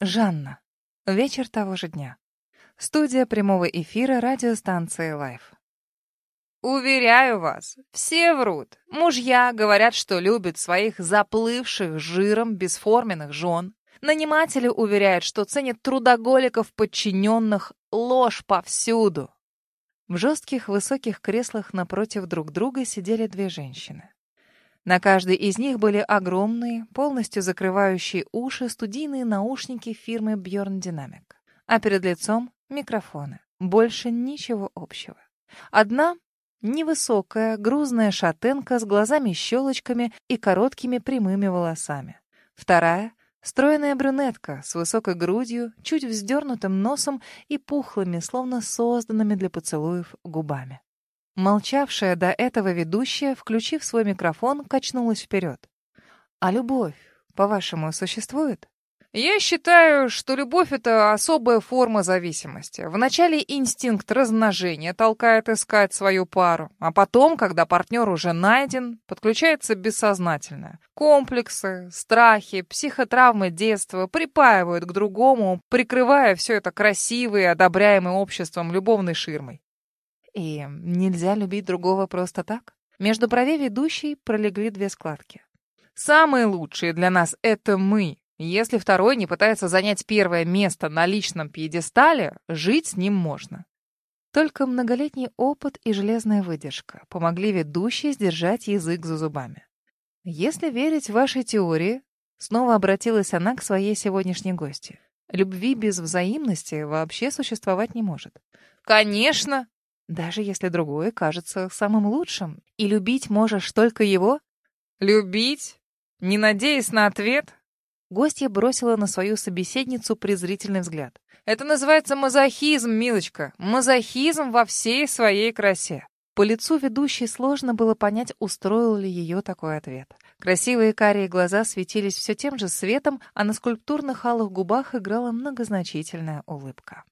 Жанна. Вечер того же дня. Студия прямого эфира радиостанции Life. Уверяю вас, все врут. Мужья говорят, что любят своих заплывших жиром бесформенных жен. Наниматели уверяют, что ценят трудоголиков подчиненных. Ложь повсюду. В жестких высоких креслах напротив друг друга сидели две женщины. На каждой из них были огромные, полностью закрывающие уши студийные наушники фирмы Bjorn Dynamic. А перед лицом — микрофоны. Больше ничего общего. Одна — невысокая, грузная шатенка с глазами-щелочками и короткими прямыми волосами. Вторая — стройная брюнетка с высокой грудью, чуть вздернутым носом и пухлыми, словно созданными для поцелуев, губами. Молчавшая до этого ведущая, включив свой микрофон, качнулась вперед. «А любовь, по-вашему, существует?» «Я считаю, что любовь — это особая форма зависимости. Вначале инстинкт размножения толкает искать свою пару, а потом, когда партнер уже найден, подключается бессознательное. Комплексы, страхи, психотравмы детства припаивают к другому, прикрывая все это красивой и одобряемой обществом любовной ширмой. И нельзя любить другого просто так? Между бровей ведущей пролегли две складки. Самые лучшие для нас — это мы. Если второй не пытается занять первое место на личном пьедестале, жить с ним можно. Только многолетний опыт и железная выдержка помогли ведущей сдержать язык за зубами. Если верить вашей теории, снова обратилась она к своей сегодняшней гости. Любви без взаимности вообще существовать не может. Конечно, даже если другое кажется самым лучшим, и любить можешь только его? Любить? Не надеясь на ответ? Гостья бросила на свою собеседницу презрительный взгляд. Это называется мазохизм, милочка. Мазохизм во всей своей красе. По лицу ведущей сложно было понять, устроил ли ее такой ответ. Красивые карие глаза светились все тем же светом, а на скульптурных алых губах играла многозначительная улыбка.